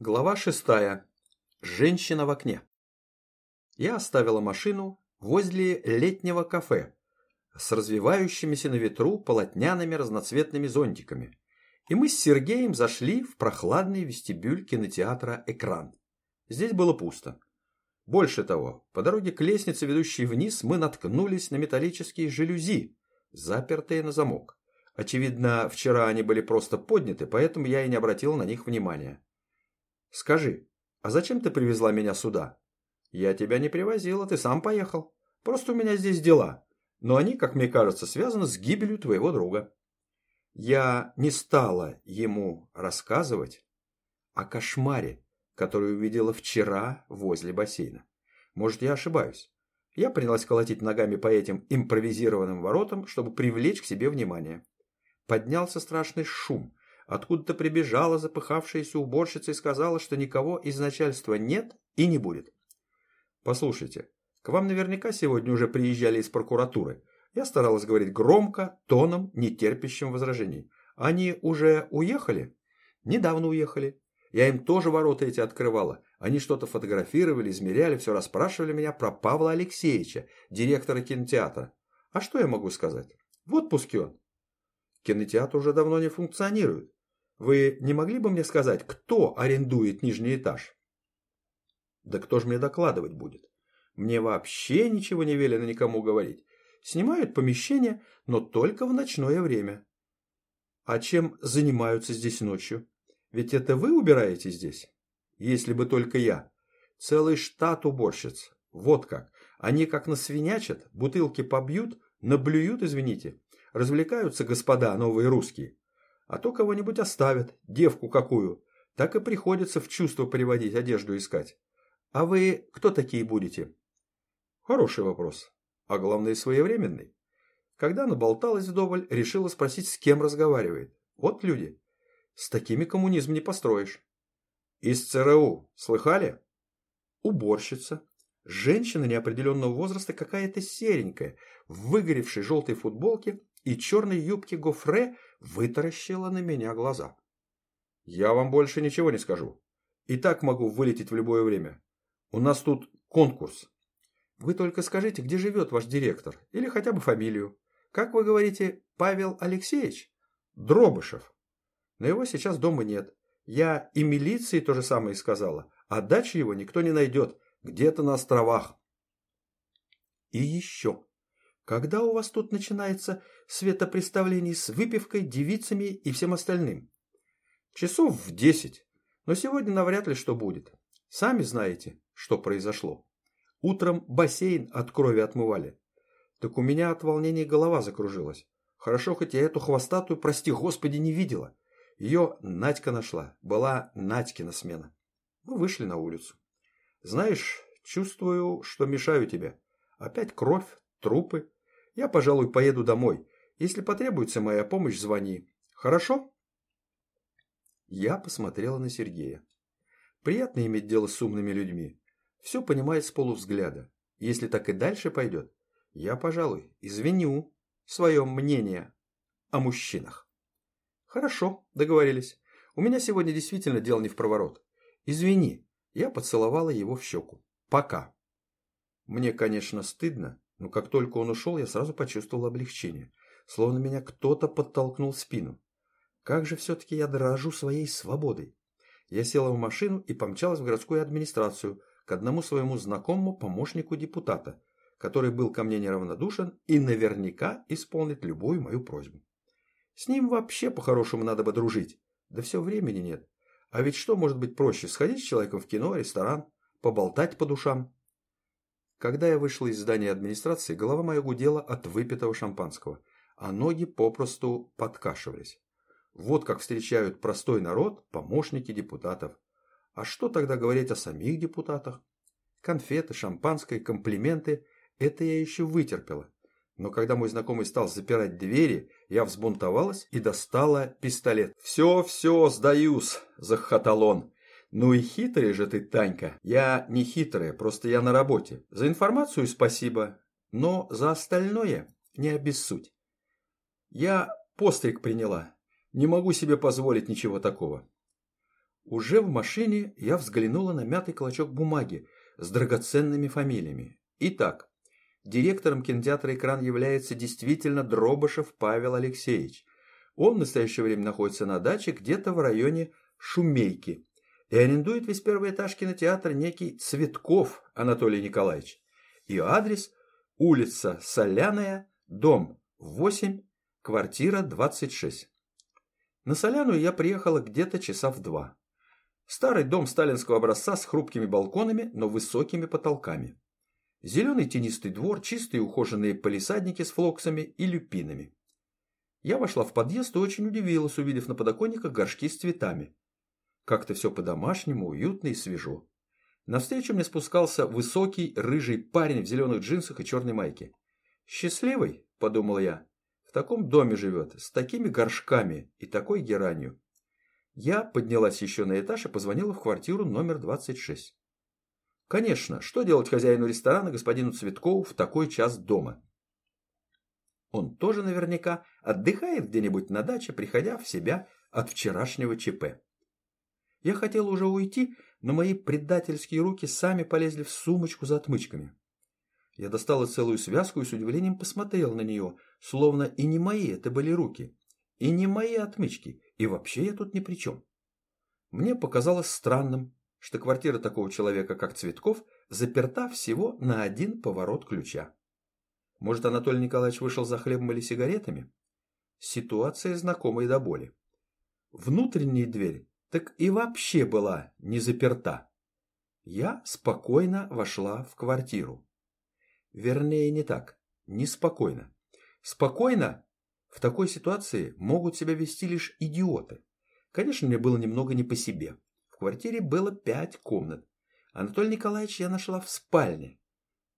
Глава шестая. Женщина в окне. Я оставила машину возле летнего кафе с развивающимися на ветру полотняными разноцветными зонтиками, и мы с Сергеем зашли в прохладный вестибюль кинотеатра «Экран». Здесь было пусто. Больше того, по дороге к лестнице, ведущей вниз, мы наткнулись на металлические жалюзи, запертые на замок. Очевидно, вчера они были просто подняты, поэтому я и не обратил на них внимания. Скажи, а зачем ты привезла меня сюда? Я тебя не привозила, ты сам поехал. Просто у меня здесь дела. Но они, как мне кажется, связаны с гибелью твоего друга. Я не стала ему рассказывать о кошмаре, который увидела вчера возле бассейна. Может, я ошибаюсь. Я принялась колотить ногами по этим импровизированным воротам, чтобы привлечь к себе внимание. Поднялся страшный шум. Откуда-то прибежала запыхавшаяся уборщица и сказала, что никого из начальства нет и не будет. Послушайте, к вам наверняка сегодня уже приезжали из прокуратуры. Я старалась говорить громко, тоном, не терпящим возражений. Они уже уехали? Недавно уехали. Я им тоже ворота эти открывала. Они что-то фотографировали, измеряли, все расспрашивали меня про Павла Алексеевича, директора кинотеатра. А что я могу сказать? В отпуске он. Кинотеатр уже давно не функционирует. Вы не могли бы мне сказать, кто арендует нижний этаж? Да кто же мне докладывать будет? Мне вообще ничего не велено никому говорить. Снимают помещение, но только в ночное время. А чем занимаются здесь ночью? Ведь это вы убираете здесь? Если бы только я. Целый штат уборщиц. Вот как. Они как насвинячат, бутылки побьют, наблюют, извините. Развлекаются господа новые русские а то кого-нибудь оставят, девку какую. Так и приходится в чувство приводить, одежду искать. А вы кто такие будете? Хороший вопрос. А главное, своевременный. Когда наболталась вдоволь, решила спросить, с кем разговаривает. Вот люди. С такими коммунизм не построишь. Из ЦРУ. Слыхали? Уборщица. Женщина неопределенного возраста какая-то серенькая, в выгоревшей желтой футболке и черной юбке гофре вытаращила на меня глаза. «Я вам больше ничего не скажу. И так могу вылететь в любое время. У нас тут конкурс. Вы только скажите, где живет ваш директор, или хотя бы фамилию. Как вы говорите, Павел Алексеевич? Дробышев. Но его сейчас дома нет. Я и милиции то же самое сказала, а дачи его никто не найдет, где-то на островах. И еще. Когда у вас тут начинается светопреставлений с выпивкой, девицами и всем остальным? Часов в десять. Но сегодня навряд ли что будет. Сами знаете, что произошло. Утром бассейн от крови отмывали. Так у меня от волнения голова закружилась. Хорошо, хоть я эту хвостатую, прости господи, не видела. Ее Надька нашла. Была Надькина смена. Мы вышли на улицу. Знаешь, чувствую, что мешаю тебе. Опять кровь, трупы. Я, пожалуй, поеду домой. Если потребуется моя помощь, звони. Хорошо?» Я посмотрела на Сергея. Приятно иметь дело с умными людьми. Все понимает с полувзгляда. Если так и дальше пойдет, я, пожалуй, извиню свое мнение о мужчинах. Хорошо, договорились. У меня сегодня действительно дело не в проворот. Извини, я поцеловала его в щеку. Пока. Мне, конечно, стыдно, но как только он ушел, я сразу почувствовал облегчение, словно меня кто-то подтолкнул в спину. Как же все-таки я дорожу своей свободой. Я села в машину и помчалась в городскую администрацию к одному своему знакомому помощнику депутата, который был ко мне неравнодушен и наверняка исполнит любую мою просьбу. С ним вообще по-хорошему надо бы дружить, да все времени нет. А ведь что может быть проще, сходить с человеком в кино, ресторан, поболтать по душам? Когда я вышла из здания администрации, голова моя гудела от выпитого шампанского, а ноги попросту подкашивались. Вот как встречают простой народ помощники депутатов. А что тогда говорить о самих депутатах? Конфеты, шампанское, комплименты – это я еще вытерпела. Но когда мой знакомый стал запирать двери, я взбунтовалась и достала пистолет. «Все, все, сдаюсь!» – захохотал он. «Ну и хитрый же ты, Танька!» «Я не хитрая, просто я на работе. За информацию спасибо, но за остальное не обессудь. Я постриг приняла. Не могу себе позволить ничего такого». Уже в машине я взглянула на мятый клочок бумаги с драгоценными фамилиями. Итак, директором кинотеатра «Экран» является действительно Дробышев Павел Алексеевич. Он в настоящее время находится на даче где-то в районе Шумейки и арендует весь первый этаж кинотеатра некий Цветков Анатолий Николаевич. И адрес – улица Соляная, дом 8, квартира 26. На Соляную я приехала где-то часа в два. Старый дом сталинского образца с хрупкими балконами, но высокими потолками. Зеленый тенистый двор, чистые ухоженные полисадники с флоксами и люпинами. Я вошла в подъезд и очень удивилась, увидев на подоконниках горшки с цветами. Как-то все по-домашнему, уютно и свежо. Навстречу мне спускался высокий, рыжий парень в зеленых джинсах и черной майке. «Счастливый?» – подумал я. «В таком доме живет, с такими горшками и такой геранью. Я поднялась еще на этаж и позвонила в квартиру номер 26. Конечно, что делать хозяину ресторана, господину Цветкову, в такой час дома? Он тоже наверняка отдыхает где-нибудь на даче, приходя в себя от вчерашнего ЧП. Я хотела уже уйти, но мои предательские руки сами полезли в сумочку за отмычками. Я достала целую связку и с удивлением посмотрел на нее, словно и не мои это были руки, и не мои отмычки, и вообще я тут ни при чем. Мне показалось странным, что квартира такого человека, как Цветков, заперта всего на один поворот ключа. Может, Анатолий Николаевич вышел за хлебом или сигаретами? Ситуация знакомая до боли. Внутренняя дверь так и вообще была не заперта. Я спокойно вошла в квартиру. Вернее, не так. Неспокойно. Спокойно в такой ситуации могут себя вести лишь идиоты. Конечно, мне было немного не по себе. В квартире было пять комнат. Анатолий Николаевич я нашла в спальне.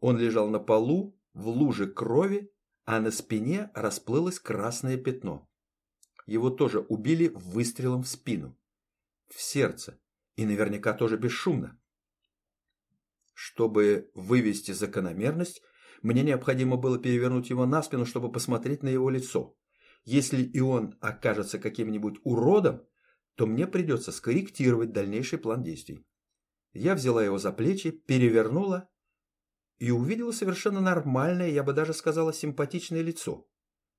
Он лежал на полу, в луже крови, а на спине расплылось красное пятно. Его тоже убили выстрелом в спину. В сердце. И наверняка тоже бесшумно. Чтобы вывести закономерность, мне необходимо было перевернуть его на спину, чтобы посмотреть на его лицо. Если и он окажется каким-нибудь уродом, то мне придется скорректировать дальнейший план действий. Я взяла его за плечи, перевернула и увидела совершенно нормальное, я бы даже сказала, симпатичное лицо.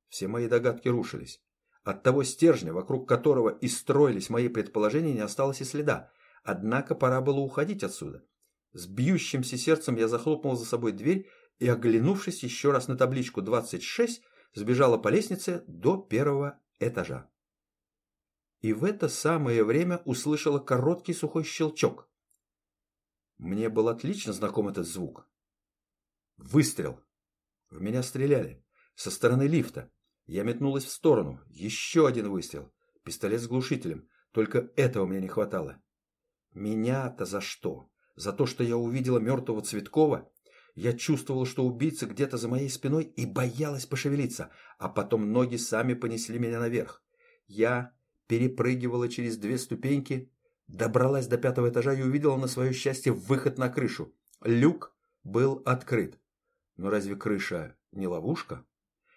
Все мои догадки рушились. От того стержня, вокруг которого и строились мои предположения, не осталось и следа. Однако пора было уходить отсюда. С бьющимся сердцем я захлопнул за собой дверь и, оглянувшись еще раз на табличку 26, сбежала по лестнице до первого этажа. И в это самое время услышала короткий сухой щелчок. Мне был отлично знаком этот звук. Выстрел. В меня стреляли. Со стороны лифта. Я метнулась в сторону. Еще один выстрел. Пистолет с глушителем. Только этого мне не хватало. Меня-то за что? За то, что я увидела мертвого Цветкова я чувствовала, что убийца где-то за моей спиной и боялась пошевелиться, а потом ноги сами понесли меня наверх. Я перепрыгивала через две ступеньки, добралась до пятого этажа и увидела на свое счастье выход на крышу. Люк был открыт. Но разве крыша не ловушка?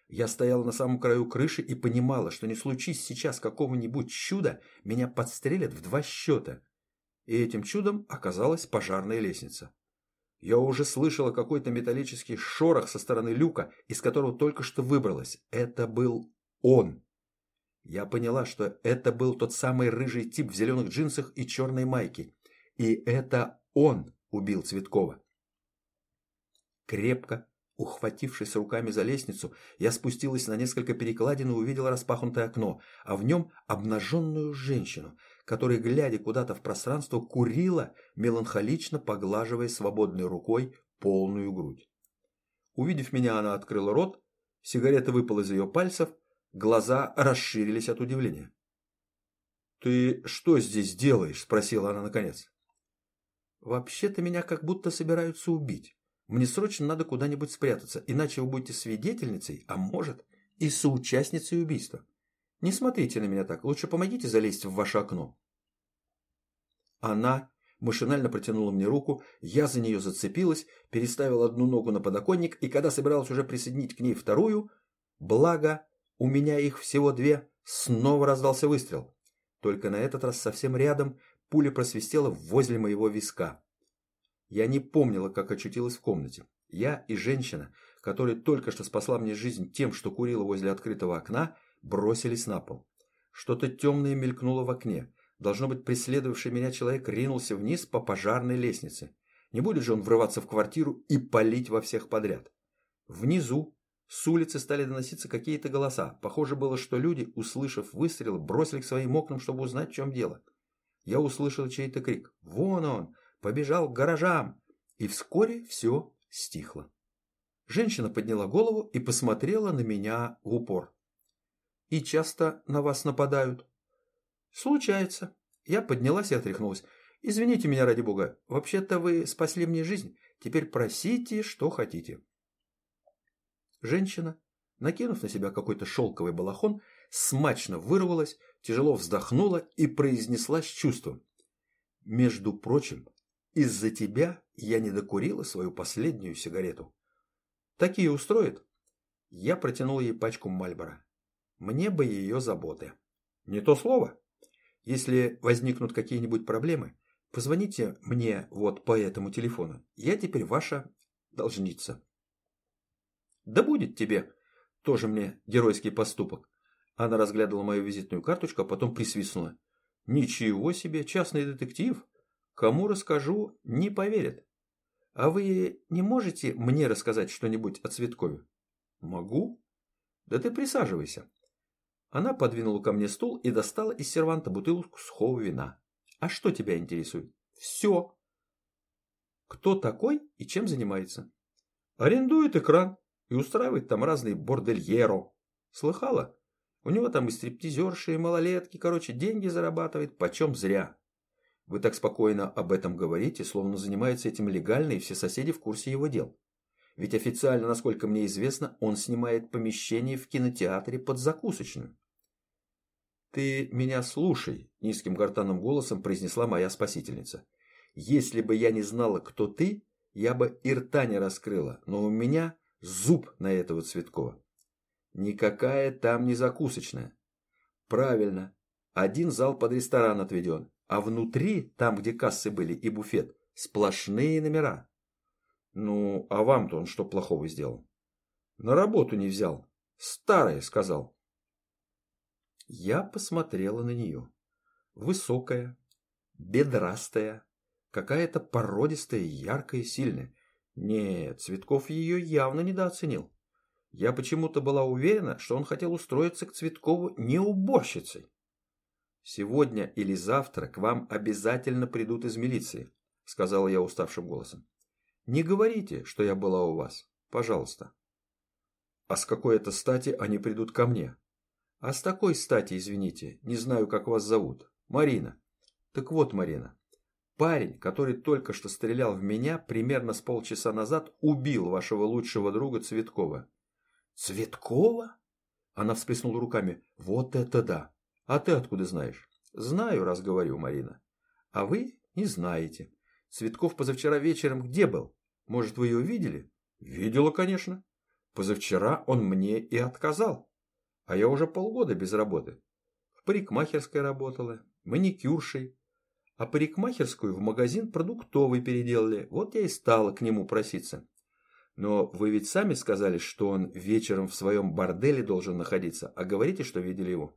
Я стояла на самом краю крыши и понимала, что не случись сейчас какого-нибудь чуда, меня подстрелят в два счета. И этим чудом оказалась пожарная лестница. Я уже слышала какой-то металлический шорох со стороны люка, из которого только что выбралась. Это был он. Я поняла, что это был тот самый рыжий тип в зеленых джинсах и черной майке. И это он убил Цветкова. Крепко, ухватившись руками за лестницу, я спустилась на несколько перекладин и увидела распахнутое окно, а в нем обнаженную женщину, которая, глядя куда-то в пространство, курила, меланхолично поглаживая свободной рукой полную грудь. Увидев меня, она открыла рот, сигарета выпала из ее пальцев, глаза расширились от удивления. «Ты что здесь делаешь?» – спросила она наконец. «Вообще-то меня как будто собираются убить. Мне срочно надо куда-нибудь спрятаться, иначе вы будете свидетельницей, а может, и соучастницей убийства. Не смотрите на меня так, лучше помогите залезть в ваше окно. Она машинально протянула мне руку, я за нее зацепилась, переставила одну ногу на подоконник, и когда собиралась уже присоединить к ней вторую, благо, у меня их всего две, снова раздался выстрел. Только на этот раз совсем рядом, пуля просвистела возле моего виска. Я не помнила, как очутилась в комнате. Я и женщина, которая только что спасла мне жизнь тем, что курила возле открытого окна, бросились на пол. Что-то темное мелькнуло в окне. Должно быть, преследовавший меня человек ринулся вниз по пожарной лестнице. Не будет же он врываться в квартиру и палить во всех подряд. Внизу, с улицы стали доноситься какие-то голоса. Похоже было, что люди, услышав выстрел, бросили к своим окнам, чтобы узнать, в чем дело. Я услышал чей-то крик. «Вон он! Побежал к гаражам!» И вскоре все стихло. Женщина подняла голову и посмотрела на меня в упор. «И часто на вас нападают?» «Случается». Я поднялась и отряхнулась. «Извините меня, ради бога. Вообще-то вы спасли мне жизнь. Теперь просите, что хотите». Женщина, накинув на себя какой-то шелковый балахон, смачно вырвалась, тяжело вздохнула и произнесла с чувством. «Между прочим, из-за тебя я не докурила свою последнюю сигарету. Такие устроит?» Я протянул ей пачку Мальбора. Мне бы ее заботы. Не то слово. Если возникнут какие-нибудь проблемы, позвоните мне вот по этому телефону. Я теперь ваша должница. Да будет тебе. Тоже мне геройский поступок. Она разглядывала мою визитную карточку, а потом присвистнула. Ничего себе, частный детектив. Кому расскажу, не поверят. А вы не можете мне рассказать что-нибудь о Цветкове? Могу. Да ты присаживайся. Она подвинула ко мне стул и достала из серванта бутылку сухого вина. А что тебя интересует? Все. Кто такой и чем занимается? Арендует экран и устраивает там разные бордельеро. Слыхала? У него там и стриптизерши, и малолетки, короче, деньги зарабатывает, почем зря. Вы так спокойно об этом говорите, словно занимается этим легально, и все соседи в курсе его дел. Ведь официально, насколько мне известно, он снимает помещение в кинотеатре под закусочную. «Ты меня слушай», – низким гортанным голосом произнесла моя спасительница. «Если бы я не знала, кто ты, я бы и рта не раскрыла, но у меня Зуб на этого Цветкова. Никакая там не закусочная. Правильно. Один зал под ресторан отведен, а внутри, там, где кассы были и буфет, сплошные номера. Ну, а вам-то он что плохого сделал? На работу не взял. Старое, сказал. Я посмотрела на нее. Высокая, бедрастая, какая-то породистая, яркая и сильная. Нет, Цветков ее явно недооценил. Я почему-то была уверена, что он хотел устроиться к Цветкову не уборщицей. «Сегодня или завтра к вам обязательно придут из милиции», сказала я уставшим голосом. «Не говорите, что я была у вас. Пожалуйста». «А с какой это стати они придут ко мне?» «А с такой стати, извините, не знаю, как вас зовут. Марина». «Так вот, Марина, Парень, который только что стрелял в меня, примерно с полчаса назад убил вашего лучшего друга Цветкова. Цветкова? Она всплеснула руками. Вот это да! А ты откуда знаешь? Знаю, раз говорю, Марина. А вы не знаете. Цветков позавчера вечером где был? Может, вы ее видели? Видела, конечно. Позавчера он мне и отказал. А я уже полгода без работы. В парикмахерской работала, маникюршей, а парикмахерскую в магазин продуктовый переделали. Вот я и стала к нему проситься. Но вы ведь сами сказали, что он вечером в своем борделе должен находиться, а говорите, что видели его.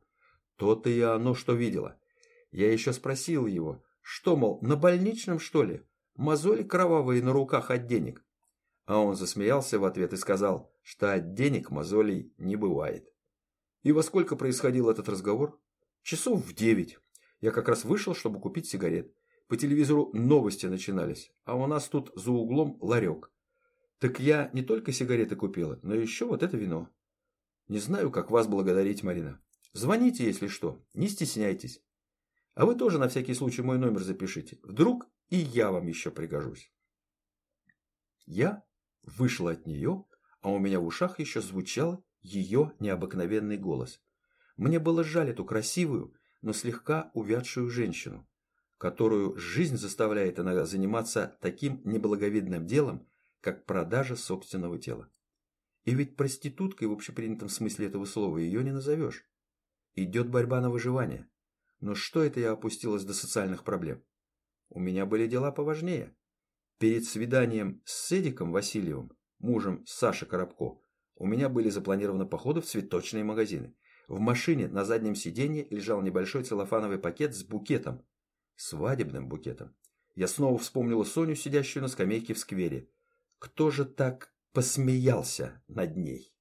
То-то и оно, что видела. Я еще спросил его, что, мол, на больничном, что ли? Мозоли кровавые на руках от денег. А он засмеялся в ответ и сказал, что от денег мозолей не бывает. И во сколько происходил этот разговор? Часов в девять. Я как раз вышел, чтобы купить сигарет. По телевизору новости начинались, а у нас тут за углом ларек. Так я не только сигареты купила, но еще вот это вино. Не знаю, как вас благодарить, Марина. Звоните, если что, не стесняйтесь. А вы тоже на всякий случай мой номер запишите. Вдруг и я вам еще пригожусь. Я вышел от нее, а у меня в ушах еще звучал ее необыкновенный голос. Мне было жаль эту красивую, но слегка увядшую женщину, которую жизнь заставляет иногда заниматься таким неблаговидным делом, как продажа собственного тела. И ведь проституткой в общепринятом смысле этого слова ее не назовешь. Идет борьба на выживание. Но что это я опустилась до социальных проблем? У меня были дела поважнее. Перед свиданием с Эдиком Васильевым, мужем Саши Коробко, у меня были запланированы походы в цветочные магазины. В машине на заднем сиденье лежал небольшой целлофановый пакет с букетом. Свадебным букетом. Я снова вспомнила Соню, сидящую на скамейке в сквере. Кто же так посмеялся над ней?